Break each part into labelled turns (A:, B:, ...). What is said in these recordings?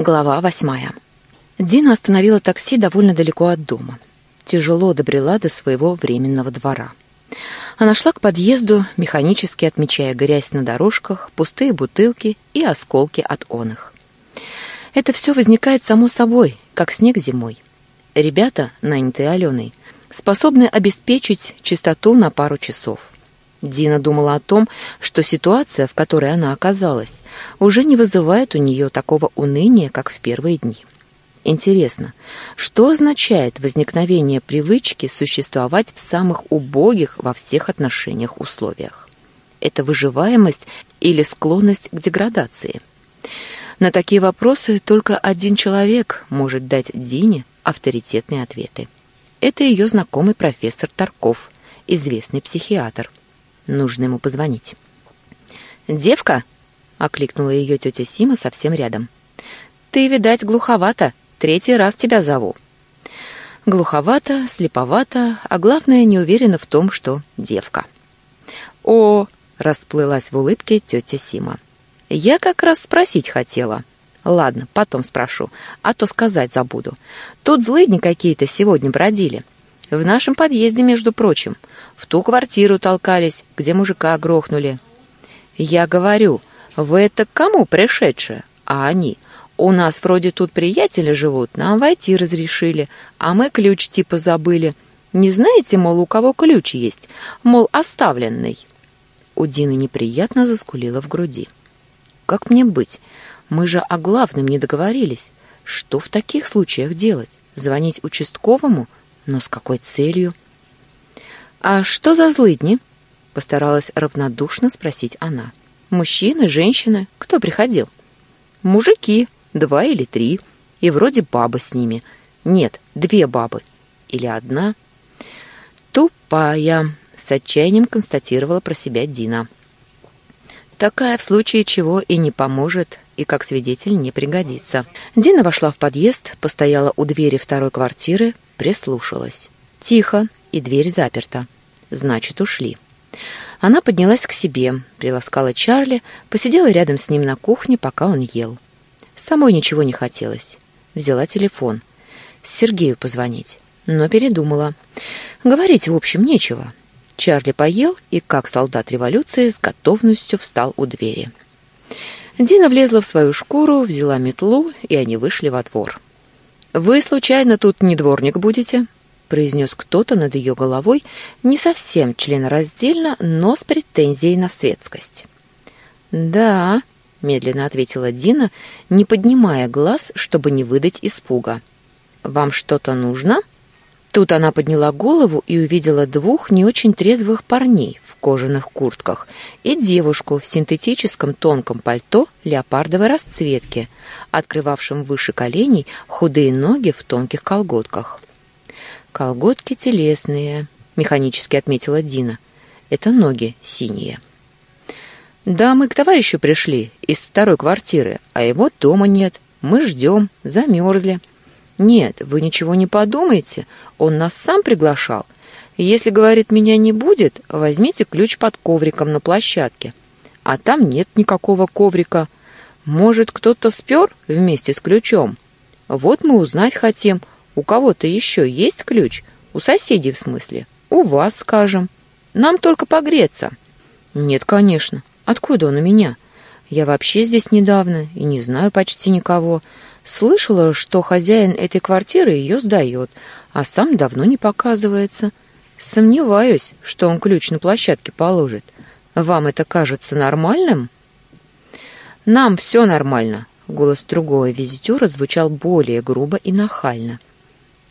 A: Глава восьмая. Дина остановила такси довольно далеко от дома. Тяжело добрела до своего временного двора. Она шла к подъезду, механически отмечая грязь на дорожках, пустые бутылки и осколки от оных. Это все возникает само собой, как снег зимой. Ребята, нанятые Аленой, способны обеспечить чистоту на пару часов. Дина думала о том, что ситуация, в которой она оказалась, уже не вызывает у нее такого уныния, как в первые дни. Интересно, что означает возникновение привычки существовать в самых убогих во всех отношениях условиях? Это выживаемость или склонность к деградации? На такие вопросы только один человек может дать Дине авторитетные ответы. Это ее знакомый профессор Тарков, известный психиатр. Нужно ему позвонить. «Девка!» — окликнула ее тетя Сима совсем рядом. «Ты, видать, глуховато. Третий раз тебя зову». Глуховато, слеповато, а главное, не уверена в том, что девка. «О!» — расплылась в улыбке тетя Сима. «Я как раз спросить хотела». «Ладно, потом спрошу, а то сказать забуду. Тут злыдни какие-то сегодня бродили. В нашем подъезде, между прочим. В ту квартиру толкались, где мужика грохнули. Я говорю, вы это к кому пришедшие? А они, у нас вроде тут приятели живут, нам войти разрешили, а мы ключ типа забыли. Не знаете, мол, у кого ключ есть? Мол, оставленный. У Дины неприятно заскулила в груди. Как мне быть? Мы же о главном не договорились. Что в таких случаях делать? Звонить участковому? Но с какой целью? «А что за злыдни?» — постаралась равнодушно спросить она. «Мужчины, женщины? Кто приходил?» «Мужики, два или три, и вроде баба с ними. Нет, две бабы. Или одна?» «Тупая», — с отчаянием констатировала про себя Дина. «Такая в случае чего и не поможет, и как свидетель не пригодится». Дина вошла в подъезд, постояла у двери второй квартиры, Прислушалась. Тихо, и дверь заперта. Значит, ушли. Она поднялась к себе, приласкала Чарли, посидела рядом с ним на кухне, пока он ел. Самой ничего не хотелось. Взяла телефон. Сергею позвонить. Но передумала. Говорить, в общем, нечего. Чарли поел и, как солдат революции, с готовностью встал у двери. Дина влезла в свою шкуру, взяла метлу, и они вышли во двор. «Вы, случайно, тут не дворник будете?» произнес кто-то над ее головой, не совсем членораздельно, но с претензией на светскость. «Да», — медленно ответила Дина, не поднимая глаз, чтобы не выдать испуга. «Вам что-то нужно?» Тут она подняла голову и увидела двух не очень трезвых парней кожаных куртках и девушку в синтетическом тонком пальто леопардовой расцветки, открывавшем выше коленей худые ноги в тонких колготках. «Колготки телесные», — механически отметила Дина. «Это ноги синие». «Да, мы к товарищу пришли из второй квартиры, а его дома нет. Мы ждем, замерзли». «Нет, вы ничего не подумайте, он нас сам приглашал. Если, говорит, меня не будет, возьмите ключ под ковриком на площадке. А там нет никакого коврика. Может, кто-то спер вместе с ключом? Вот мы узнать хотим, у кого-то еще есть ключ? У соседей, в смысле? У вас, скажем. Нам только погреться». «Нет, конечно. Откуда он у меня? Я вообще здесь недавно и не знаю почти никого». Слышала, что хозяин этой квартиры ее сдает, а сам давно не показывается. Сомневаюсь, что он ключ на площадке положит. Вам это кажется нормальным? Нам все нормально. Голос другого визитера звучал более грубо и нахально.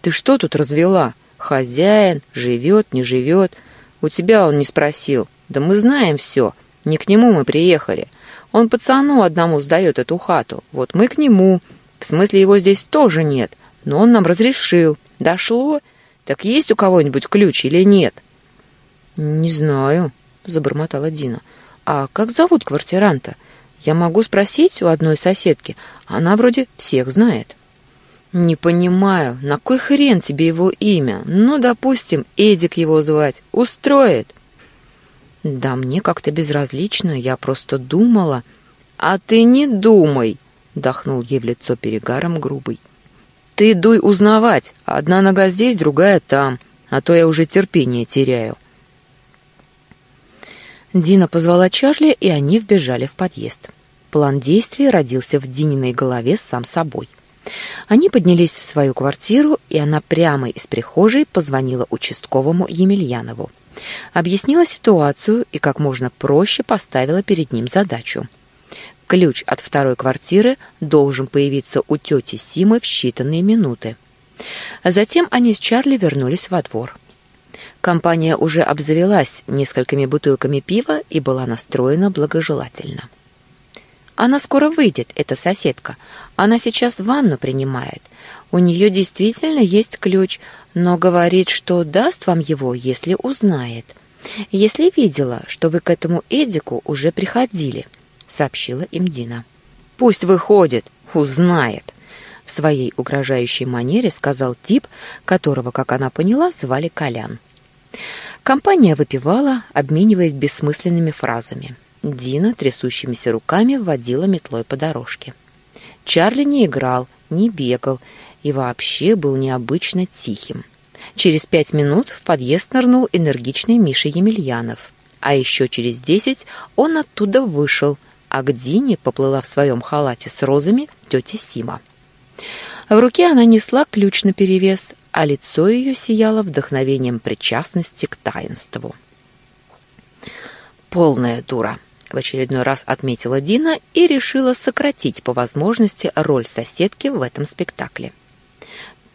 A: Ты что тут развела? Хозяин живет, не живет. У тебя он не спросил. Да мы знаем все. Не к нему мы приехали. Он пацану одному сдает эту хату. Вот мы к нему. В смысле, его здесь тоже нет, но он нам разрешил. Дошло? Так есть у кого-нибудь ключ или нет? Не знаю, забормотала Дина. А как зовут квартиранта? Я могу спросить у одной соседки. Она вроде всех знает. Не понимаю, на кой хрен тебе его имя? Ну, допустим, Эдик его звать. Устроит. Да мне как-то безразлично, я просто думала. А ты не думай, дохнул ей в лицо перегаром грубый. «Ты дуй узнавать, одна нога здесь, другая там, а то я уже терпение теряю». Дина позвала Чарли, и они вбежали в подъезд. План действий родился в Дининой голове сам собой. Они поднялись в свою квартиру, и она прямо из прихожей позвонила участковому Емельянову. Объяснила ситуацию и как можно проще поставила перед ним задачу. Ключ от второй квартиры должен появиться у тети Симы в считанные минуты. Затем они с Чарли вернулись во двор. Компания уже обзавелась несколькими бутылками пива и была настроена благожелательно. Она скоро выйдет, эта соседка. Она сейчас ванну принимает. У нее действительно есть ключ, но говорит, что даст вам его, если узнает. Если видела, что вы к этому Эдику уже приходили, сообщила им Дина. Пусть выходит, узнает. В своей угрожающей манере сказал тип, которого, как она поняла, звали Колян. Компания выпивала, обмениваясь бессмысленными фразами. Дина трясущимися руками водила метлой по дорожке. Чарли не играл, не бегал и вообще был необычно тихим. Через пять минут в подъезд нырнул энергичный Миша Емельянов, а еще через десять он оттуда вышел, а к Дине поплыла в своем халате с розами тетя Сима. В руке она несла ключ на перевес, а лицо ее сияло вдохновением причастности к таинству. «Полная дура!» — в очередной раз отметила Дина и решила сократить по возможности роль соседки в этом спектакле.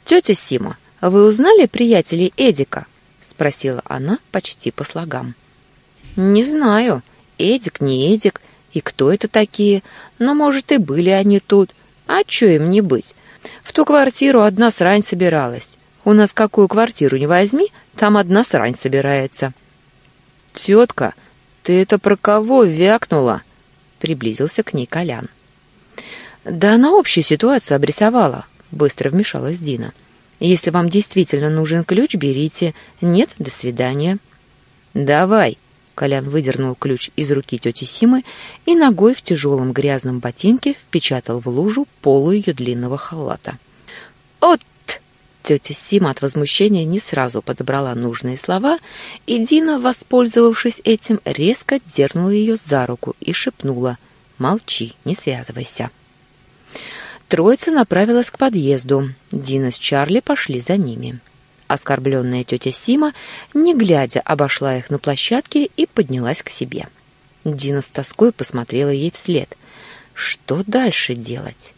A: «Тетя Сима, вы узнали приятелей Эдика?» — спросила она почти по слогам. «Не знаю. Эдик, не Эдик. И кто это такие? Но, может, и были они тут. А чё им не быть? В ту квартиру одна срань собиралась. У нас какую квартиру не возьми, там одна срань собирается». «Тетка, ты это про кого вякнула?» Приблизился к ней Колян. «Да она общую ситуацию обрисовала», — быстро вмешалась Дина. «Если вам действительно нужен ключ, берите. Нет, до свидания». «Давай», — Колян выдернул ключ из руки тети Симы и ногой в тяжелом грязном ботинке впечатал в лужу полу ее длинного халата. «От Тетя Сима от возмущения не сразу подобрала нужные слова, и Дина, воспользовавшись этим, резко дернула ее за руку и шепнула «Молчи, не связывайся». Троица направилась к подъезду. Дина с Чарли пошли за ними. Оскорбленная тетя Сима, не глядя, обошла их на площадке и поднялась к себе. Дина с тоской посмотрела ей вслед. Что дальше делать?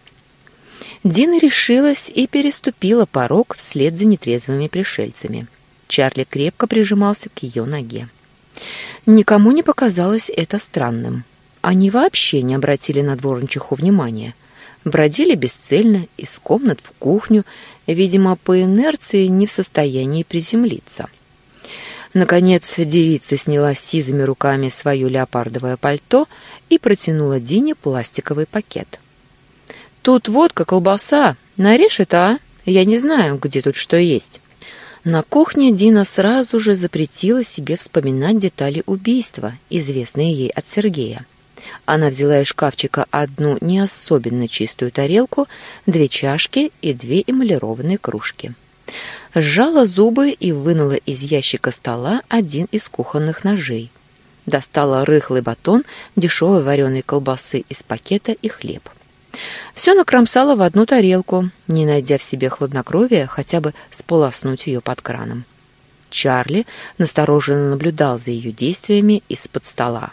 A: Дина решилась и переступила порог вслед за нетрезвыми пришельцами. Чарли крепко прижимался к ее ноге. Никому не показалось это странным. Они вообще не обратили на дворничиху внимания. Бродили бесцельно из комнат в кухню, видимо, по инерции не в состоянии приземлиться. Наконец девица сняла сизыми руками свое леопардовое пальто и протянула Дине пластиковый пакет. Тут водка, колбаса. Нарежь это, а? Я не знаю, где тут что есть. На кухне Дина сразу же запретила себе вспоминать детали убийства, известные ей от Сергея. Она взяла из шкафчика одну не особенно чистую тарелку, две чашки и две эмалированные кружки. Сжала зубы и вынула из ящика стола один из кухонных ножей. Достала рыхлый батон дешевой вареной колбасы из пакета и хлеб. Все накромсала в одну тарелку, не найдя в себе хладнокровия хотя бы сполоснуть ее под краном. Чарли настороженно наблюдал за ее действиями из-под стола.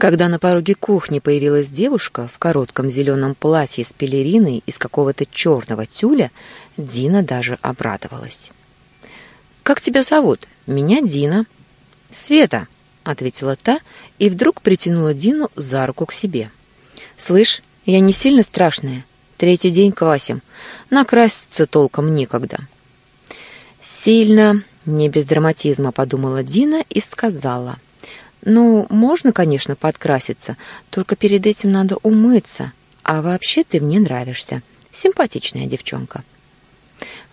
A: Когда на пороге кухни появилась девушка в коротком зеленом платье с пелериной из какого-то черного тюля, Дина даже обрадовалась. «Как тебя зовут?» «Меня Дина». «Света», — ответила та и вдруг притянула Дину за руку к себе. «Слышь, я не сильно страшная. Третий день квасим. Накраситься толком некогда. Сильно, не без драматизма, подумала Дина и сказала. Ну, можно, конечно, подкраситься, только перед этим надо умыться. А вообще ты мне нравишься. Симпатичная девчонка.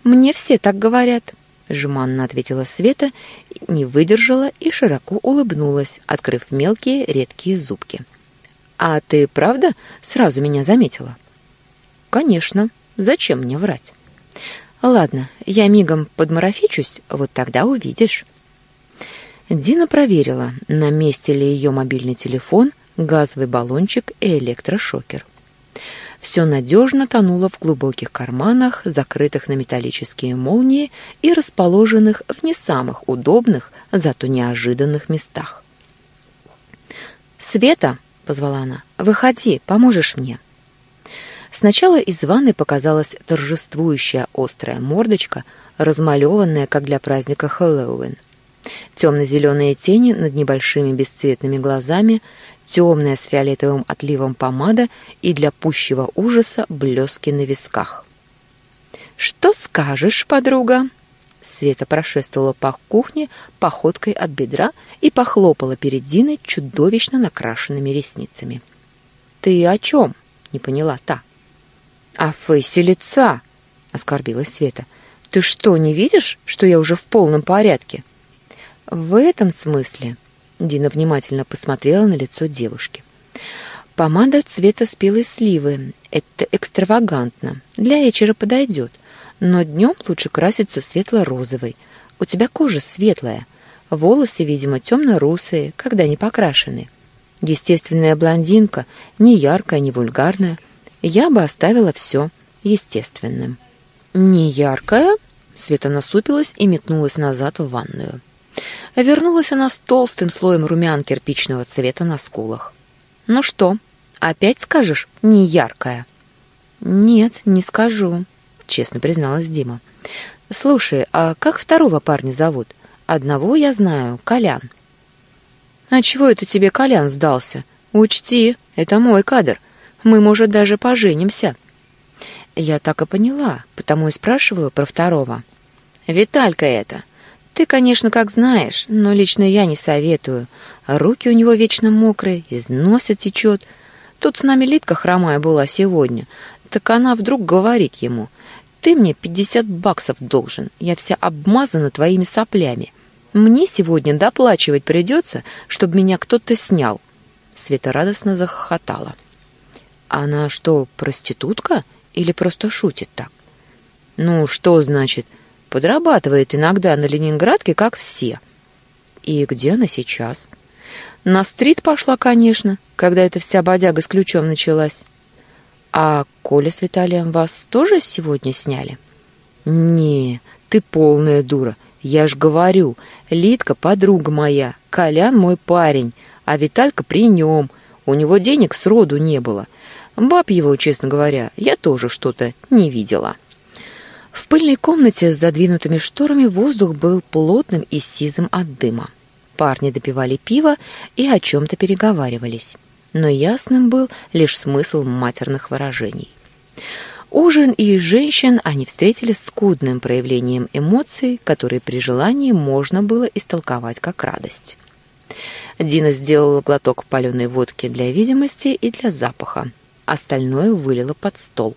A: Мне все так говорят, жеманно ответила Света, не выдержала и широко улыбнулась, открыв мелкие редкие зубки. «А ты правда сразу меня заметила?» конечно. Зачем мне врать? Ладно, я мигом подмарафичусь, вот тогда увидишь. Дина проверила, на месте ли ее мобильный телефон, газовый баллончик и электрошокер. Все надежно тонуло в глубоких карманах, закрытых на металлические молнии и расположенных в не самых удобных, зато неожиданных местах. «Света!» — позвала она. «Выходи, поможешь мне!» Сначала из ванной показалась торжествующая острая мордочка, размалеванная, как для праздника Хэллоуин. Темно-зеленые тени над небольшими бесцветными глазами, темная с фиолетовым отливом помада и для пущего ужаса блески на висках. «Что скажешь, подруга?» Света прошествовала по кухне походкой от бедра и похлопала перед Диной чудовищно накрашенными ресницами. «Ты о чем?» — не поняла та. «О фейсе лица!» — оскорбилась Света. «Ты что, не видишь, что я уже в полном порядке?» «В этом смысле...» — Дина внимательно посмотрела на лицо девушки. «Помада цвета спелой сливы. Это экстравагантно. Для вечера подойдет. Но днем лучше краситься светло-розовой. У тебя кожа светлая. Волосы, видимо, темно-русые, когда не покрашены. Естественная блондинка, не яркая, не вульгарная. Я бы оставила все естественным. «Не яркая?» Света насупилась и метнулась назад в ванную. Вернулась она с толстым слоем румян кирпичного цвета на скулах. «Ну что, опять скажешь «не яркая»?» «Нет, не скажу», — честно призналась Дима. «Слушай, а как второго парня зовут? Одного я знаю, Колян». «А чего это тебе Колян сдался? Учти, это мой кадр. Мы, может, даже поженимся». Я так и поняла, потому и спрашиваю про второго. «Виталька это. Ты, конечно, как знаешь, но лично я не советую. Руки у него вечно мокрые, из носа течет. Тут с нами Литка хромая была сегодня. Так она вдруг говорит ему, «Ты мне пятьдесят баксов должен, я вся обмазана твоими соплями. Мне сегодня доплачивать придется, чтобы меня кто-то снял». Света радостно захохотала. Она что, проститутка или просто шутит так? Ну, что значит? Подрабатывает иногда на Ленинградке, как все. И где она сейчас? На стрит пошла, конечно, когда эта вся бодяга с ключом началась. А Коля с Виталием вас тоже сегодня сняли? Не, ты полная дура. Я ж говорю, Литка подруга моя, Колян мой парень, а Виталька при нем. У него денег сроду не было. Баб его, честно говоря, я тоже что-то не видела. В пыльной комнате с задвинутыми шторами воздух был плотным и сизым от дыма. Парни допивали пиво и о чем-то переговаривались. Но ясным был лишь смысл матерных выражений. Ужин и женщин они встретили скудным проявлением эмоций, которые при желании можно было истолковать как радость. Дина сделала глоток паленой водки для видимости и для запаха, остальное вылила под стол.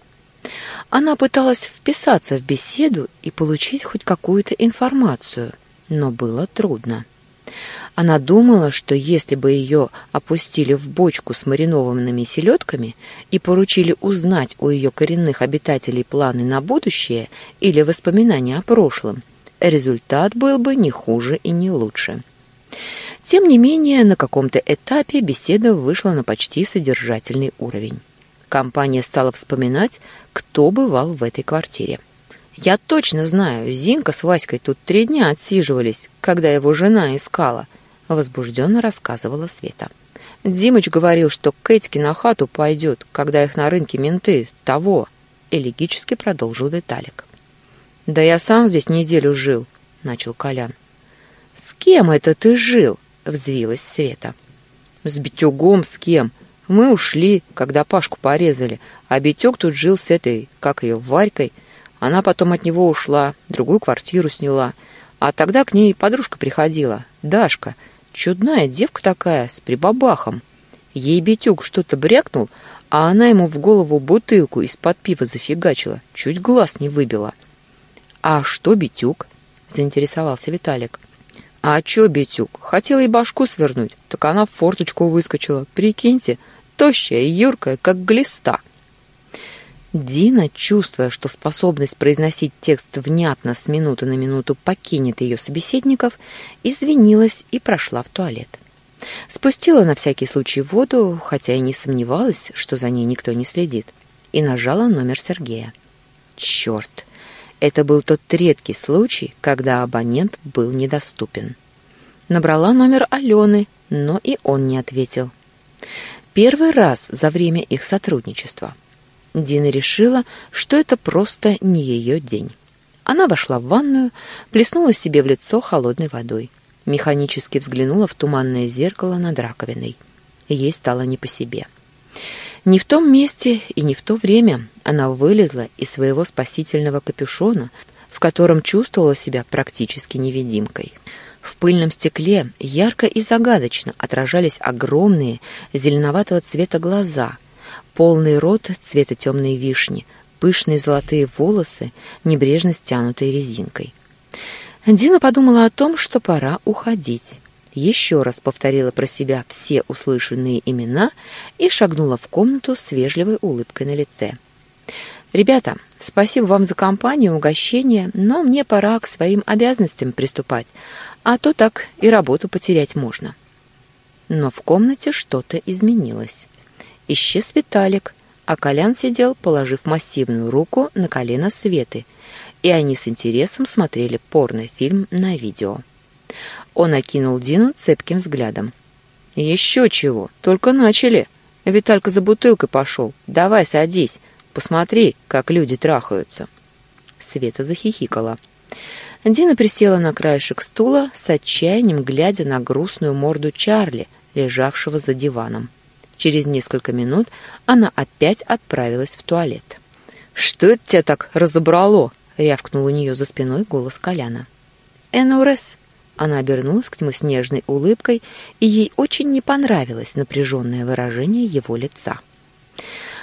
A: Она пыталась вписаться в беседу и получить хоть какую-то информацию, но было трудно. Она думала, что если бы ее опустили в бочку с маринованными селедками и поручили узнать у ее коренных обитателей планы на будущее или воспоминания о прошлом, результат был бы не хуже и не лучше. Тем не менее, на каком-то этапе беседа вышла на почти содержательный уровень. Компания стала вспоминать, кто бывал в этой квартире. «Я точно знаю, Зинка с Васькой тут три дня отсиживались, когда его жена искала», — возбужденно рассказывала Света. «Димыч говорил, что Кэтьки на хату пойдет, когда их на рынке менты того», — элегически продолжил Виталик. «Да я сам здесь неделю жил», — начал Колян. «С кем это ты жил?» — взвилась Света. «С Битюгом с кем? Мы ушли, когда Пашку порезали, а Битек тут жил с этой, как ее, Варькой. Она потом от него ушла, другую квартиру сняла. А тогда к ней подружка приходила, Дашка, чудная девка такая, с прибабахом. Ей Битюк что-то брякнул, а она ему в голову бутылку из-под пива зафигачила, чуть глаз не выбила. «А что Битюк?» — заинтересовался Виталик. «А чё Битюк? Хотела и башку свернуть, так она в форточку выскочила. Прикиньте, тощая и юркая, как глиста. Дина, чувствуя, что способность произносить текст внятно с минуты на минуту покинет ее собеседников, извинилась и прошла в туалет. Спустила на всякий случай воду, хотя и не сомневалась, что за ней никто не следит, и нажала номер Сергея. Черт! Это был тот редкий случай, когда абонент был недоступен. Набрала номер Алены, но и он не ответил. Первый раз за время их сотрудничества. Дина решила, что это просто не ее день. Она вошла в ванную, плеснула себе в лицо холодной водой. Механически взглянула в туманное зеркало над раковиной. Ей стало не по себе. Не в том месте и не в то время она вылезла из своего спасительного капюшона, в котором чувствовала себя практически невидимкой. В пыльном стекле ярко и загадочно отражались огромные зеленоватого цвета глаза — полный рот цвета темной вишни, пышные золотые волосы, небрежно стянутые резинкой. Дина подумала о том, что пора уходить. Еще раз повторила про себя все услышанные имена и шагнула в комнату с вежливой улыбкой на лице. «Ребята, спасибо вам за компанию, угощение, но мне пора к своим обязанностям приступать, а то так и работу потерять можно». Но в комнате что-то изменилось. Исчез Виталик, а Колян сидел, положив массивную руку на колено Светы, и они с интересом смотрели порнофильм на видео. Он окинул Дину цепким взглядом. «Еще чего, только начали. Виталька за бутылкой пошел. Давай садись, посмотри, как люди трахаются». Света захихикала. Дина присела на краешек стула с отчаянием, глядя на грустную морду Чарли, лежавшего за диваном. Через несколько минут она опять отправилась в туалет. «Что это тебя так разобрало?» — рявкнул у нее за спиной голос Коляна. «Энурес». Она обернулась к нему с нежной улыбкой, и ей очень не понравилось напряженное выражение его лица.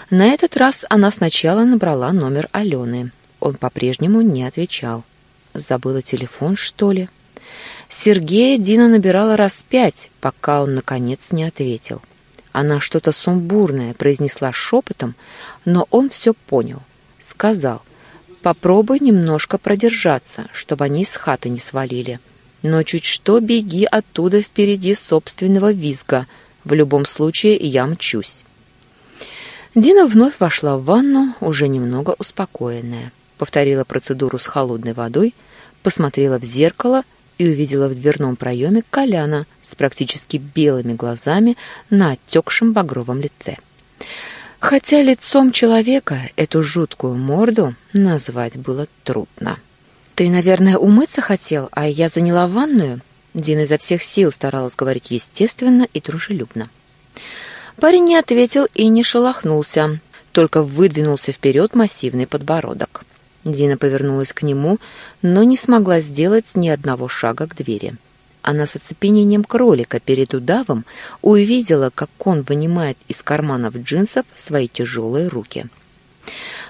A: На этот раз она сначала набрала номер Алены. Он по-прежнему не отвечал. Забыла телефон, что ли? Сергея Дина набирала раз пять, пока он, наконец, не ответил. Она что-то сумбурное произнесла шепотом, но он все понял. Сказал, попробуй немножко продержаться, чтобы они из хаты не свалили. Но чуть что беги оттуда впереди собственного визга. В любом случае я мчусь. Дина вновь вошла в ванну, уже немного успокоенная. Повторила процедуру с холодной водой, посмотрела в зеркало — и увидела в дверном проеме Коляна с практически белыми глазами на отекшем багровом лице. Хотя лицом человека эту жуткую морду назвать было трудно. «Ты, наверное, умыться хотел, а я заняла ванную?» Дина изо всех сил старалась говорить естественно и дружелюбно. Парень не ответил и не шелохнулся, только выдвинулся вперед массивный подбородок. Дина повернулась к нему, но не смогла сделать ни одного шага к двери. Она с оцепенением кролика перед удавом увидела, как он вынимает из карманов джинсов свои тяжелые руки.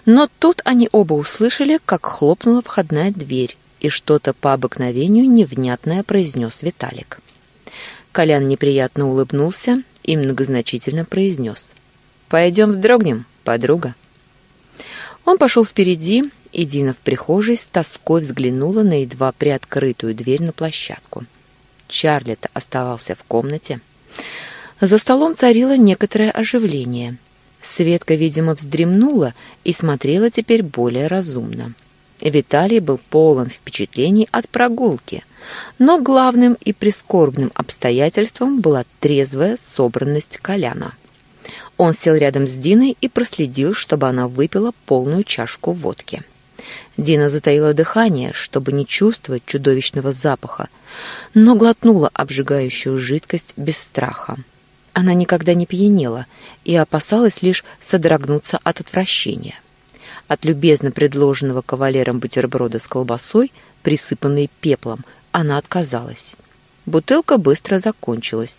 A: Но тут они оба услышали, как хлопнула входная дверь, и что-то по обыкновению невнятное произнес Виталик. Колян неприятно улыбнулся и многозначительно произнес. «Пойдем вздрогнем, подруга». Он пошел впереди, и Дина в прихожей с тоской взглянула на едва приоткрытую дверь на площадку. Чарли-то оставался в комнате. За столом царило некоторое оживление. Светка, видимо, вздремнула и смотрела теперь более разумно. Виталий был полон впечатлений от прогулки, но главным и прискорбным обстоятельством была трезвая собранность Коляна. Он сел рядом с Диной и проследил, чтобы она выпила полную чашку водки. Дина затаила дыхание, чтобы не чувствовать чудовищного запаха, но глотнула обжигающую жидкость без страха. Она никогда не пьянела и опасалась лишь содрогнуться от отвращения. От любезно предложенного кавалером бутерброда с колбасой, присыпанной пеплом, она отказалась. Бутылка быстро закончилась,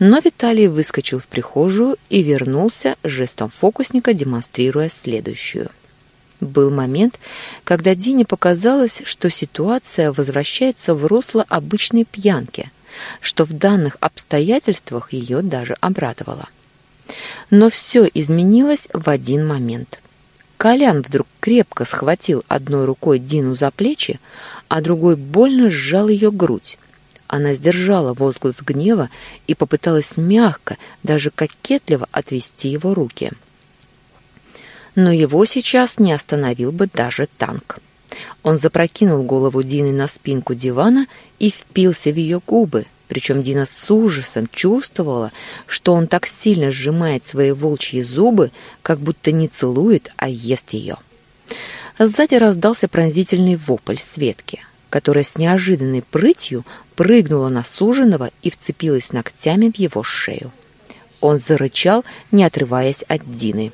A: но Виталий выскочил в прихожую и вернулся жестом фокусника, демонстрируя следующую. Был момент, когда Дине показалось, что ситуация возвращается в русло обычной пьянки, что в данных обстоятельствах ее даже обрадовало. Но все изменилось в один момент. Колян вдруг крепко схватил одной рукой Дину за плечи, а другой больно сжал ее грудь. Она сдержала возглас гнева и попыталась мягко, даже кокетливо отвести его руки. Но его сейчас не остановил бы даже танк. Он запрокинул голову Дины на спинку дивана и впился в ее губы, причем Дина с ужасом чувствовала, что он так сильно сжимает свои волчьи зубы, как будто не целует, а ест ее. Сзади раздался пронзительный вопль Светки, которая с неожиданной прытью прыгнула на суженого и вцепилась ногтями в его шею. Он зарычал, не отрываясь от Дины.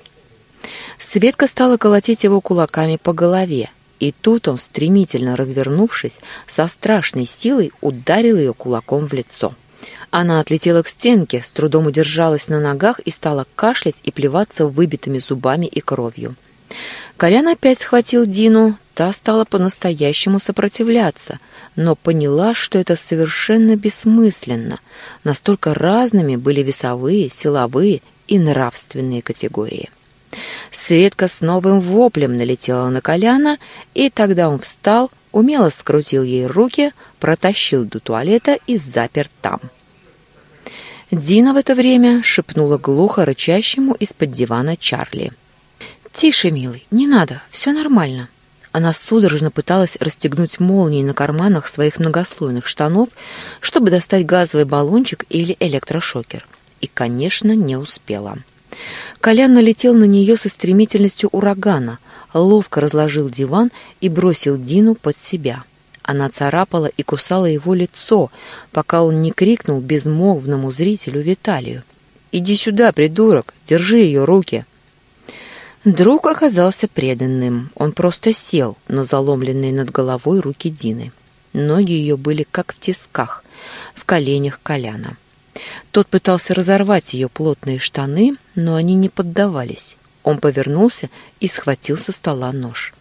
A: Светка стала колотить его кулаками по голове, и тут он, стремительно развернувшись, со страшной силой ударил ее кулаком в лицо. Она отлетела к стенке, с трудом удержалась на ногах и стала кашлять и плеваться выбитыми зубами и кровью. Колян опять схватил Дину, та стала по-настоящему сопротивляться, но поняла, что это совершенно бессмысленно. Настолько разными были весовые, силовые и нравственные категории. Светка с новым воплем налетела на Коляна, и тогда он встал, умело скрутил ей руки, протащил до туалета и запер там. Дина в это время шепнула глухо рычащему из-под дивана Чарли. «Тише, милый, не надо, все нормально». Она судорожно пыталась расстегнуть молнии на карманах своих многослойных штанов, чтобы достать газовый баллончик или электрошокер. И, конечно, не успела. Колян налетел на нее со стремительностью урагана, ловко разложил диван и бросил Дину под себя. Она царапала и кусала его лицо, пока он не крикнул безмолвному зрителю Виталию. «Иди сюда, придурок! Держи ее руки!» Друг оказался преданным. Он просто сел на заломленные над головой руки Дины. Ноги ее были как в тисках, в коленях Коляна. Тот пытался разорвать ее плотные штаны, но они не поддавались. Он повернулся и схватил со стола нож.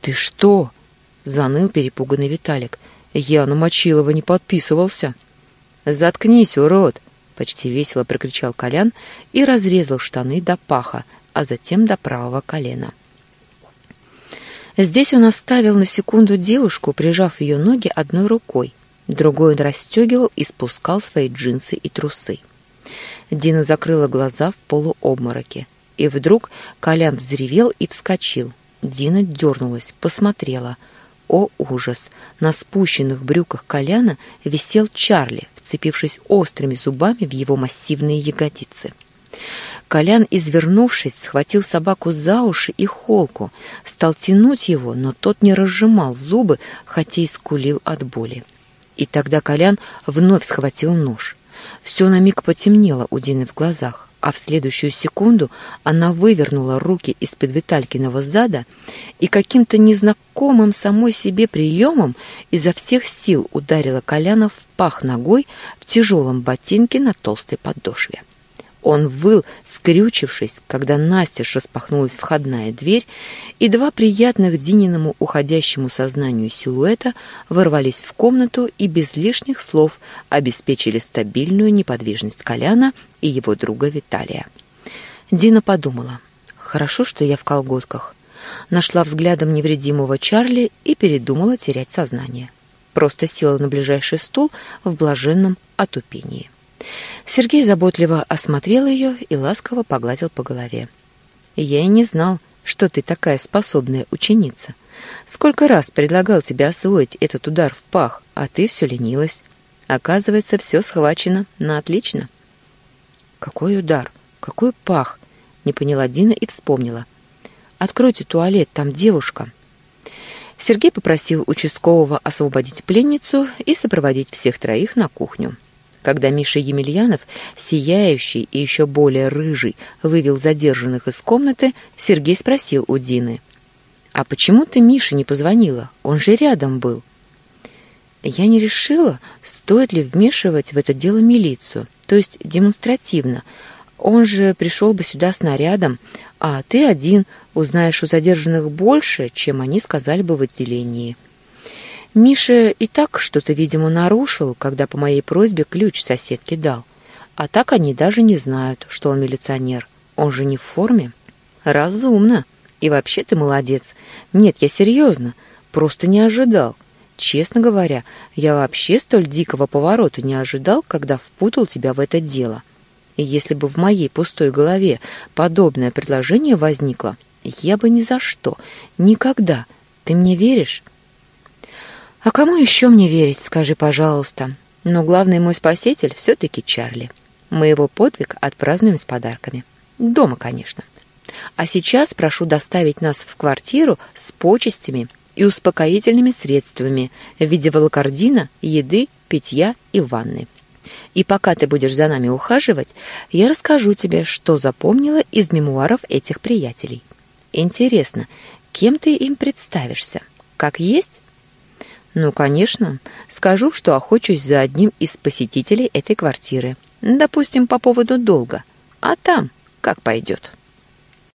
A: «Ты что?» — заныл перепуганный Виталик. «Я на Мочилова не подписывался». «Заткнись, урод!» — почти весело прокричал Колян и разрезал штаны до паха, а затем до правого колена. Здесь он оставил на секунду девушку, прижав ее ноги одной рукой, Другой он расстегивал и спускал свои джинсы и трусы. Дина закрыла глаза в полуобмороке. И вдруг Колян взревел и вскочил. Дина дернулась, посмотрела. О, ужас! На спущенных брюках Коляна висел Чарли, вцепившись острыми зубами в его массивные ягодицы. Колян, извернувшись, схватил собаку за уши и холку, стал тянуть его, но тот не разжимал зубы, хотя и скулил от боли. И тогда Колян вновь схватил нож. Все на миг потемнело у Дины в глазах, а в следующую секунду она вывернула руки из-под Виталькиного зада и каким-то незнакомым самой себе приемом изо всех сил ударила Коляна в пах ногой в тяжелом ботинке на толстой подошве. Он выл, скрючившись, когда настежь распахнулась входная дверь, и два приятных Дининому уходящему сознанию силуэта ворвались в комнату и без лишних слов обеспечили стабильную неподвижность Коляна и его друга Виталия. Дина подумала, хорошо, что я в колготках. Нашла взглядом невредимого Чарли и передумала терять сознание. Просто села на ближайший стул в блаженном отупении. Сергей заботливо осмотрел ее и ласково погладил по голове. «Я и не знал, что ты такая способная ученица. Сколько раз предлагал тебе освоить этот удар в пах, а ты все ленилась. Оказывается, все схвачено на отлично». «Какой удар? Какой пах?» — не поняла Дина и вспомнила. «Откройте туалет, там девушка». Сергей попросил участкового освободить пленницу и сопроводить всех троих на кухню. Когда Миша Емельянов, сияющий и еще более рыжий, вывел задержанных из комнаты, Сергей спросил у Дины. «А почему ты Мише не позвонила? Он же рядом был». Я не решила, стоит ли вмешивать в это дело милицию, то есть демонстративно. Он же пришел бы сюда с нарядом, а ты один узнаешь у задержанных больше, чем они сказали бы в отделении. Миша и так что-то, видимо, нарушил, когда по моей просьбе ключ соседке дал. А так они даже не знают, что он милиционер. Он же не в форме. Разумно, И вообще ты молодец. Нет, я серьезно. Просто не ожидал. Честно говоря, я вообще столь дикого поворота не ожидал, когда впутал тебя в это дело. И если бы в моей пустой голове подобное предложение возникло, я бы ни за что, никогда. Ты мне веришь? А кому еще мне верить, скажи, пожалуйста. Но главный мой спаситель все-таки Чарли. Мы его подвиг отпразднуем с подарками. Дома, конечно. А сейчас прошу доставить нас в квартиру с почестями и успокоительными средствами в виде волокордина, еды, питья и ванны. И пока ты будешь за нами ухаживать, я расскажу тебе, что запомнила из мемуаров этих приятелей. Интересно, кем ты им представишься? Как есть? Ну, конечно. Скажу, что охочусь за одним из посетителей этой квартиры. Допустим, по поводу долга. А там как пойдет.